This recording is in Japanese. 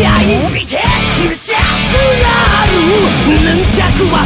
闇見てむしゃう。なる軟弱は